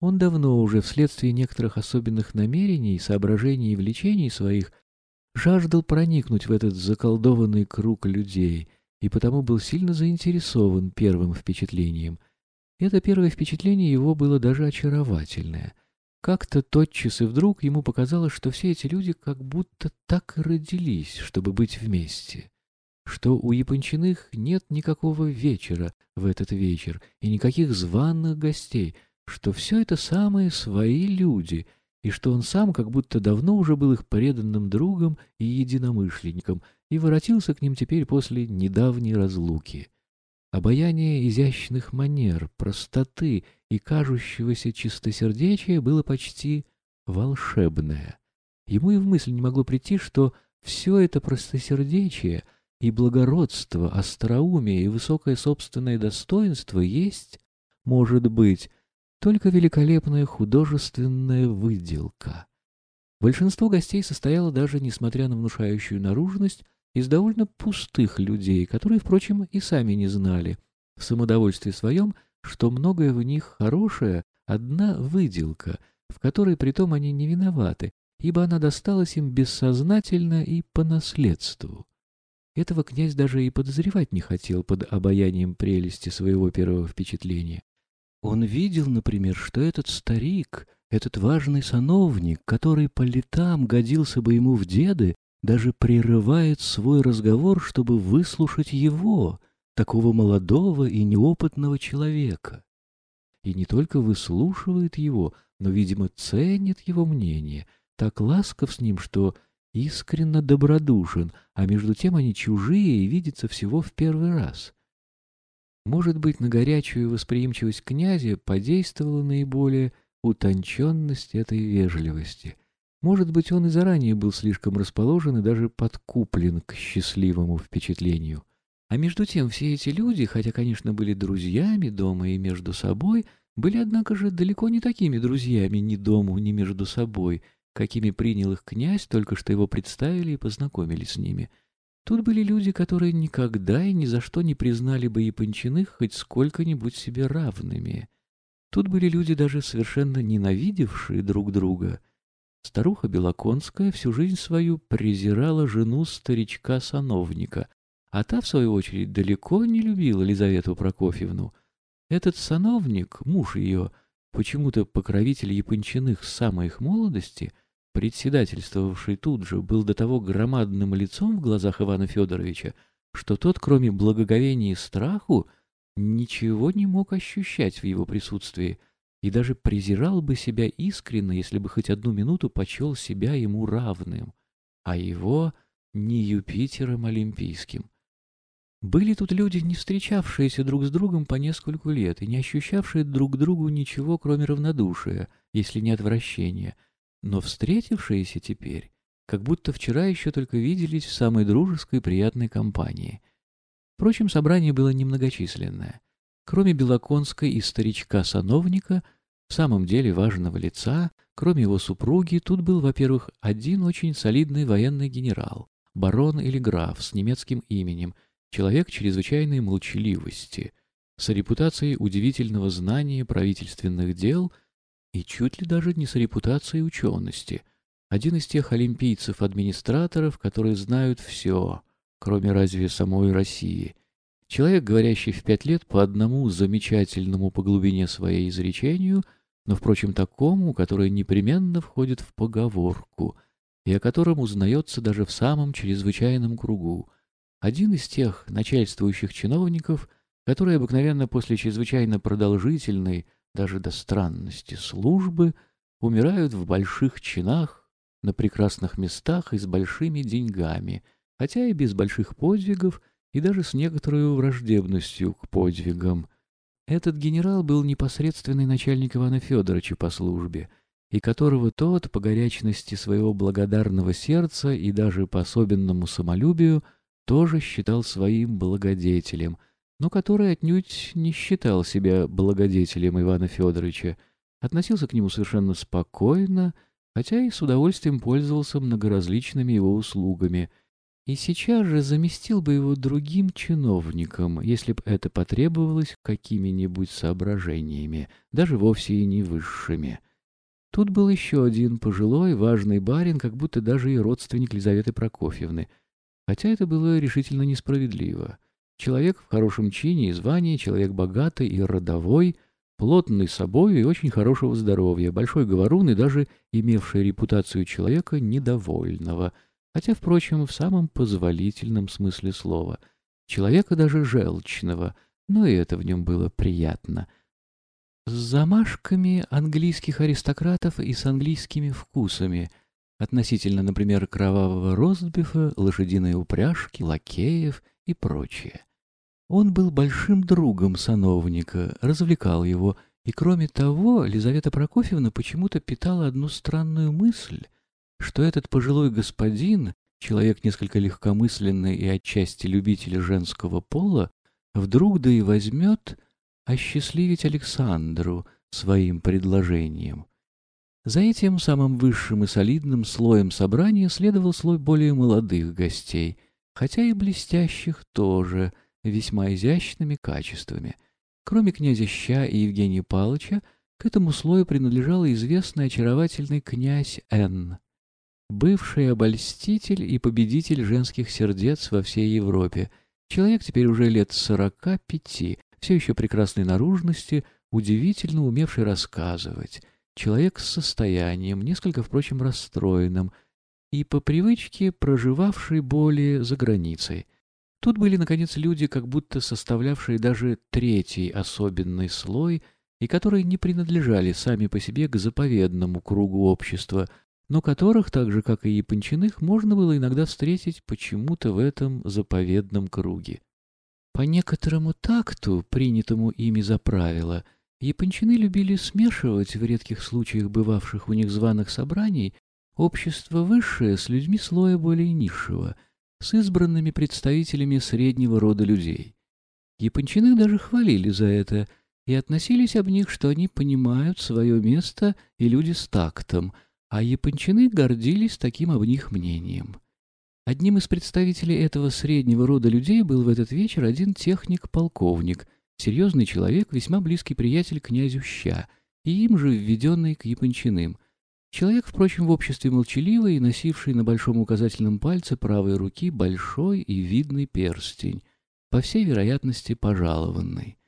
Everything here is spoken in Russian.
Он давно уже, вследствие некоторых особенных намерений, соображений и влечений своих, жаждал проникнуть в этот заколдованный круг людей и потому был сильно заинтересован первым впечатлением. Это первое впечатление его было даже очаровательное. Как-то тотчас и вдруг ему показалось, что все эти люди как будто так и родились, чтобы быть вместе что у Япончиных нет никакого вечера в этот вечер и никаких званых гостей, что все это самые свои люди, и что он сам как будто давно уже был их преданным другом и единомышленником и воротился к ним теперь после недавней разлуки. Обаяние изящных манер, простоты и кажущегося чистосердечия было почти волшебное. Ему и в мысль не могло прийти, что все это простосердечие — и благородство, остроумие и высокое собственное достоинство есть, может быть, только великолепная художественная выделка. Большинство гостей состояло даже, несмотря на внушающую наружность, из довольно пустых людей, которые, впрочем, и сами не знали, в самодовольстве своем, что многое в них хорошее — одна выделка, в которой притом они не виноваты, ибо она досталась им бессознательно и по наследству. Этого князь даже и подозревать не хотел под обаянием прелести своего первого впечатления. Он видел, например, что этот старик, этот важный сановник, который по летам годился бы ему в деды, даже прерывает свой разговор, чтобы выслушать его, такого молодого и неопытного человека. И не только выслушивает его, но, видимо, ценит его мнение, так ласков с ним, что искренно добродушен, а между тем они чужие и видятся всего в первый раз. Может быть, на горячую восприимчивость князя подействовала наиболее утонченность этой вежливости. Может быть, он и заранее был слишком расположен и даже подкуплен к счастливому впечатлению. А между тем все эти люди, хотя, конечно, были друзьями дома и между собой, были, однако же, далеко не такими друзьями ни дому, ни между собой — какими принял их князь, только что его представили и познакомили с ними. Тут были люди, которые никогда и ни за что не признали бы Япончиных хоть сколько-нибудь себе равными. Тут были люди, даже совершенно ненавидевшие друг друга. Старуха Белоконская всю жизнь свою презирала жену старичка-сановника, а та, в свою очередь, далеко не любила Лизавету Прокофьевну. Этот сановник, муж ее, почему-то покровитель Япончиных с самой их молодости, председательствовавший тут же, был до того громадным лицом в глазах Ивана Федоровича, что тот, кроме благоговения и страху, ничего не мог ощущать в его присутствии и даже презирал бы себя искренне, если бы хоть одну минуту почел себя ему равным, а его не Юпитером Олимпийским. Были тут люди, не встречавшиеся друг с другом по нескольку лет и не ощущавшие друг другу ничего, кроме равнодушия, если не отвращения — но встретившиеся теперь, как будто вчера еще только виделись в самой дружеской приятной компании. Впрочем, собрание было немногочисленное. Кроме Белоконской и старичка-сановника, в самом деле важного лица, кроме его супруги, тут был, во-первых, один очень солидный военный генерал, барон или граф с немецким именем, человек чрезвычайной молчаливости, с репутацией удивительного знания правительственных дел — и чуть ли даже не с репутацией учености. Один из тех олимпийцев-администраторов, которые знают все, кроме разве самой России. Человек, говорящий в пять лет по одному замечательному по глубине своей изречению, но, впрочем, такому, которое непременно входит в поговорку, и о котором узнается даже в самом чрезвычайном кругу. Один из тех начальствующих чиновников, которые обыкновенно после чрезвычайно продолжительной, даже до странности службы, умирают в больших чинах, на прекрасных местах и с большими деньгами, хотя и без больших подвигов и даже с некоторой враждебностью к подвигам. Этот генерал был непосредственный начальник Ивана Федоровича по службе, и которого тот, по горячности своего благодарного сердца и даже по особенному самолюбию, тоже считал своим благодетелем — но который отнюдь не считал себя благодетелем Ивана Федоровича, относился к нему совершенно спокойно, хотя и с удовольствием пользовался многоразличными его услугами, и сейчас же заместил бы его другим чиновником, если бы это потребовалось какими-нибудь соображениями, даже вовсе и не высшими. Тут был еще один пожилой, важный барин, как будто даже и родственник Лизаветы Прокофьевны, хотя это было решительно несправедливо. Человек в хорошем чине и звании, человек богатый и родовой, плотный собой и очень хорошего здоровья, большой говорун и даже имевший репутацию человека недовольного — хотя, впрочем, в самом позволительном смысле слова. Человека даже желчного, но и это в нем было приятно. С замашками английских аристократов и с английскими вкусами, относительно, например, кровавого ростбифа, лошадиной упряжки, лакеев и прочее. Он был большим другом сановника, развлекал его, и, кроме того, Лизавета Прокофьевна почему-то питала одну странную мысль — что этот пожилой господин, человек несколько легкомысленный и отчасти любитель женского пола, вдруг да и возьмет осчастливить Александру своим предложением. За этим самым высшим и солидным слоем собрания следовал слой более молодых гостей, хотя и блестящих тоже, весьма изящными качествами. Кроме князя Ща и Евгения Павловича, к этому слою принадлежал известный очаровательный князь Н бывший обольститель и победитель женских сердец во всей Европе. Человек теперь уже лет сорока пяти, все еще прекрасной наружности, удивительно умевший рассказывать. Человек с состоянием, несколько, впрочем, расстроенным, и по привычке проживавший более за границей. Тут были, наконец, люди, как будто составлявшие даже третий особенный слой, и которые не принадлежали сами по себе к заповедному кругу общества, но которых, так же как и япончиных, можно было иногда встретить почему-то в этом заповедном круге. По некоторому такту, принятому ими за правило, япончины любили смешивать в редких случаях бывавших у них званых собраний общество высшее с людьми слоя более низшего, с избранными представителями среднего рода людей. Япончины даже хвалили за это и относились об них, что они понимают свое место и люди с тактом — а япончины гордились таким об них мнением. Одним из представителей этого среднего рода людей был в этот вечер один техник-полковник, серьезный человек, весьма близкий приятель князю Ща, и им же введенный к япончиным. Человек, впрочем, в обществе молчаливый и носивший на большом указательном пальце правой руки большой и видный перстень, по всей вероятности пожалованный.